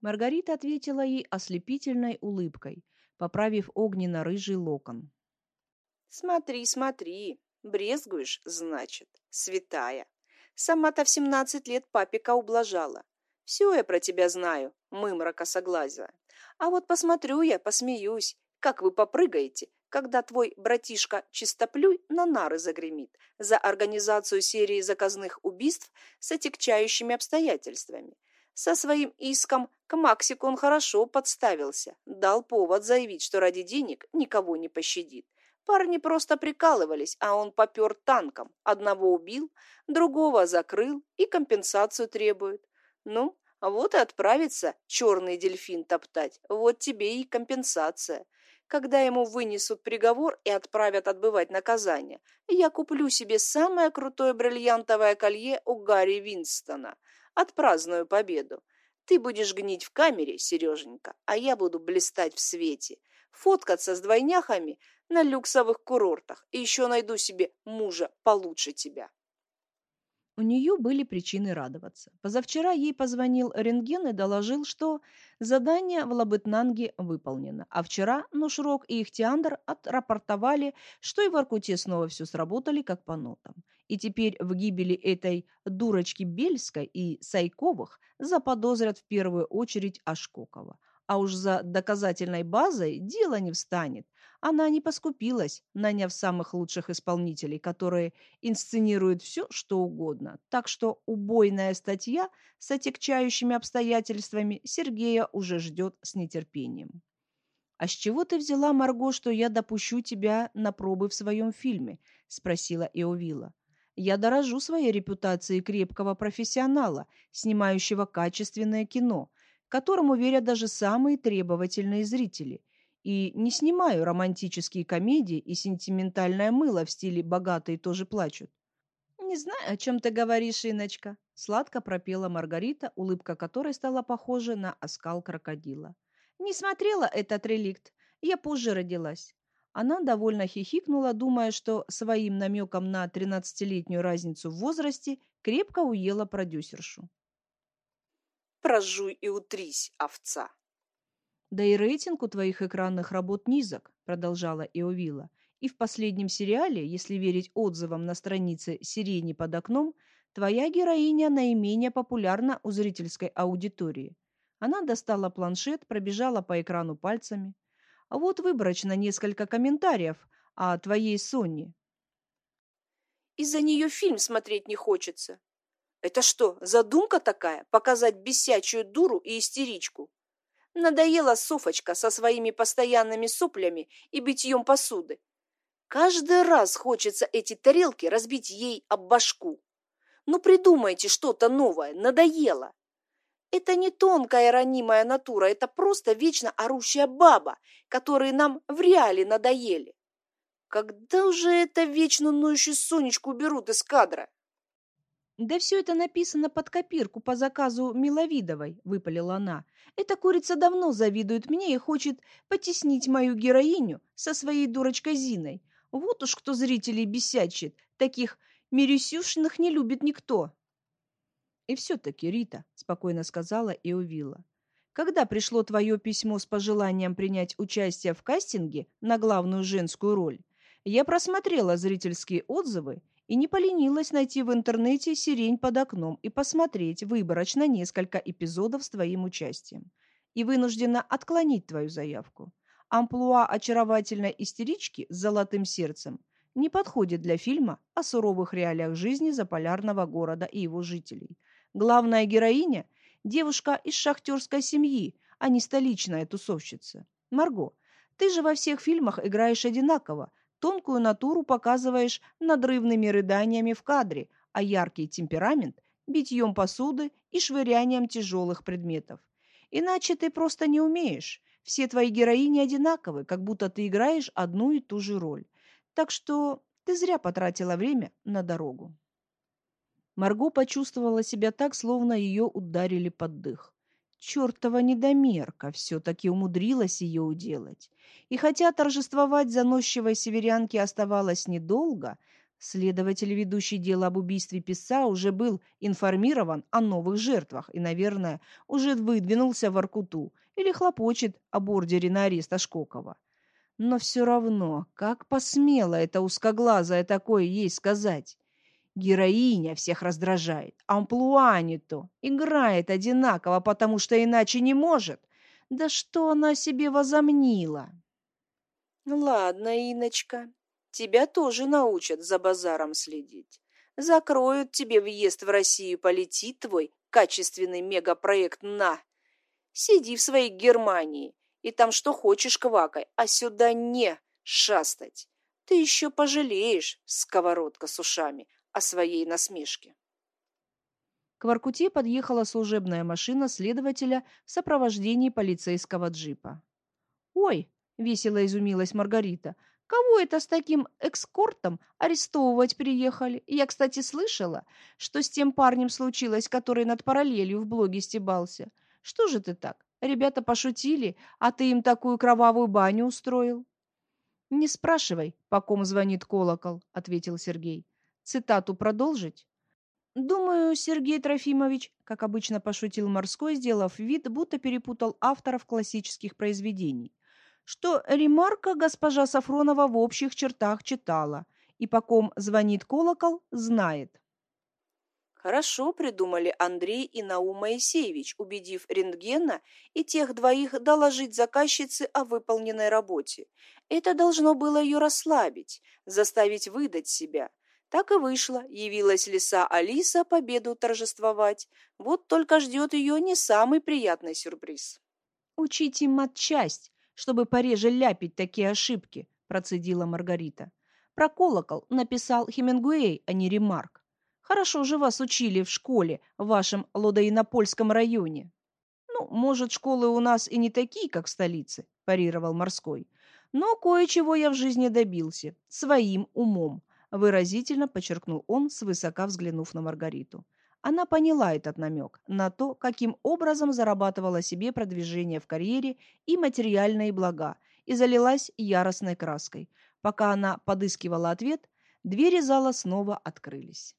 Маргарита ответила ей ослепительной улыбкой, поправив огненно-рыжий локон. Смотри, смотри, брезгуешь, значит, святая. Сама-то в семнадцать лет папика ублажала. Все я про тебя знаю, мымра косоглазая. А вот посмотрю я, посмеюсь, как вы попрыгаете, когда твой братишка Чистоплюй на нары загремит за организацию серии заказных убийств с отягчающими обстоятельствами. Со своим иском к Максику он хорошо подставился, дал повод заявить, что ради денег никого не пощадит. Парни просто прикалывались, а он попер танком. Одного убил, другого закрыл и компенсацию требует. Ну, вот и отправится черный дельфин топтать. Вот тебе и компенсация. Когда ему вынесут приговор и отправят отбывать наказание, я куплю себе самое крутое бриллиантовое колье у Гарри Винстона. Отпраздную победу. Ты будешь гнить в камере, Сереженька, а я буду блистать в свете. Фоткаться с двойняхами на люксовых курортах. И еще найду себе мужа получше тебя. У нее были причины радоваться. Позавчера ей позвонил рентген и доложил, что задание в Лабытнанге выполнено. А вчера Нушрок и Ихтиандр отрапортовали, что и в Аркуте снова все сработали как по нотам. И теперь в гибели этой дурочки Бельской и Сайковых заподозрят в первую очередь Ашкокова. А уж за доказательной базой дело не встанет. Она не поскупилась, наняв самых лучших исполнителей, которые инсценируют все, что угодно. Так что убойная статья с отягчающими обстоятельствами Сергея уже ждет с нетерпением. «А с чего ты взяла, Марго, что я допущу тебя на пробы в своем фильме?» – спросила Иовила. «Я дорожу своей репутацией крепкого профессионала, снимающего качественное кино, которому верят даже самые требовательные зрители, и не снимаю романтические комедии и сентиментальное мыло в стиле «богатые тоже плачут». «Не знаю, о чем ты говоришь, Иночка», — сладко пропела Маргарита, улыбка которой стала похожа на оскал крокодила. «Не смотрела этот реликт. Я позже родилась». Она довольно хихикнула, думая, что своим намеком на тринадцатилетнюю разницу в возрасте крепко уела продюсершу прожуй и утрись, овца. Да и рейтинг у твоих экранных работ низок, продолжала Иовила. И в последнем сериале, если верить отзывам на странице «Сирени под окном», твоя героиня наименее популярна у зрительской аудитории. Она достала планшет, пробежала по экрану пальцами. А вот выборочно несколько комментариев о твоей Соне. Из-за нее фильм смотреть не хочется. Это что, задумка такая? Показать бесячую дуру и истеричку? Надоела Софочка со своими постоянными соплями и битьем посуды. Каждый раз хочется эти тарелки разбить ей об башку. Ну придумайте что-то новое, надоело. Это не тонкая ранимая натура, это просто вечно орущая баба, которые нам в реале надоели. Когда уже это вечно ноющую Сонечку уберут из кадра? «Да все это написано под копирку по заказу Миловидовой», — выпалила она. «Эта курица давно завидует мне и хочет потеснить мою героиню со своей дурочкой Зиной. Вот уж кто зрителей бесячит. Таких Мирюсюшиных не любит никто». «И все-таки, Рита», — спокойно сказала и увила. «Когда пришло твое письмо с пожеланием принять участие в кастинге на главную женскую роль, я просмотрела зрительские отзывы и не поленилась найти в интернете «Сирень под окном» и посмотреть выборочно несколько эпизодов с твоим участием. И вынуждена отклонить твою заявку. Амплуа очаровательной истерички с золотым сердцем не подходит для фильма о суровых реалиях жизни заполярного города и его жителей. Главная героиня – девушка из шахтерской семьи, а не столичная тусовщица. Марго, ты же во всех фильмах играешь одинаково, Тонкую натуру показываешь надрывными рыданиями в кадре, а яркий темперамент – битьем посуды и швырянием тяжелых предметов. Иначе ты просто не умеешь. Все твои героини одинаковы, как будто ты играешь одну и ту же роль. Так что ты зря потратила время на дорогу. Марго почувствовала себя так, словно ее ударили под дых. Чертова недомерка все-таки умудрилась ее уделать. И хотя торжествовать заносчивой северянке оставалось недолго, Следователь, ведущий дело об убийстве писца, уже был информирован о новых жертвах и, наверное, уже выдвинулся в Аркуту или хлопочет об ордере на арест Ашкокова. Но все равно, как посмело это узкоглазое такое ей сказать? Героиня всех раздражает, амплуа не то, играет одинаково, потому что иначе не может. Да что она себе возомнила? Ладно, Иночка, тебя тоже научат за базаром следить. Закроют тебе въезд в Россию, полетит твой качественный мегапроект на. Сиди в своей Германии и там что хочешь квакай, а сюда не шастать. Ты еще пожалеешь, сковородка с ушами, о своей насмешке. К Воркуте подъехала служебная машина следователя в сопровождении полицейского джипа. «Ой!» — весело изумилась Маргарита. «Кого это с таким экскортом арестовывать приехали? Я, кстати, слышала, что с тем парнем случилось, который над параллелью в блоге стебался. Что же ты так? Ребята пошутили, а ты им такую кровавую баню устроил. Не спрашивай, по ком звонит колокол, ответил Сергей. Цитату продолжить? Думаю, Сергей Трофимович, как обычно пошутил Морской, сделав вид, будто перепутал авторов классических произведений, что ремарка госпожа Сафронова в общих чертах читала, и по ком звонит колокол, знает. Хорошо придумали Андрей и Наум Моисеевич, убедив рентгена и тех двоих доложить заказчице о выполненной работе. Это должно было ее расслабить, заставить выдать себя. Так и вышло, явилась лиса Алиса победу торжествовать. Вот только ждет ее не самый приятный сюрприз. «Учите матчасть, чтобы пореже ляпить такие ошибки», процедила Маргарита. Про колокол написал Хемингуэй, а не Ремарк. Хорошо же вас учили в школе в вашем Лодоинопольском районе. Ну, может, школы у нас и не такие, как в столице, парировал Морской. Но кое-чего я в жизни добился. Своим умом. Выразительно подчеркнул он, свысока взглянув на Маргариту. Она поняла этот намек на то, каким образом зарабатывала себе продвижение в карьере и материальные блага, и залилась яростной краской. Пока она подыскивала ответ, двери зала снова открылись.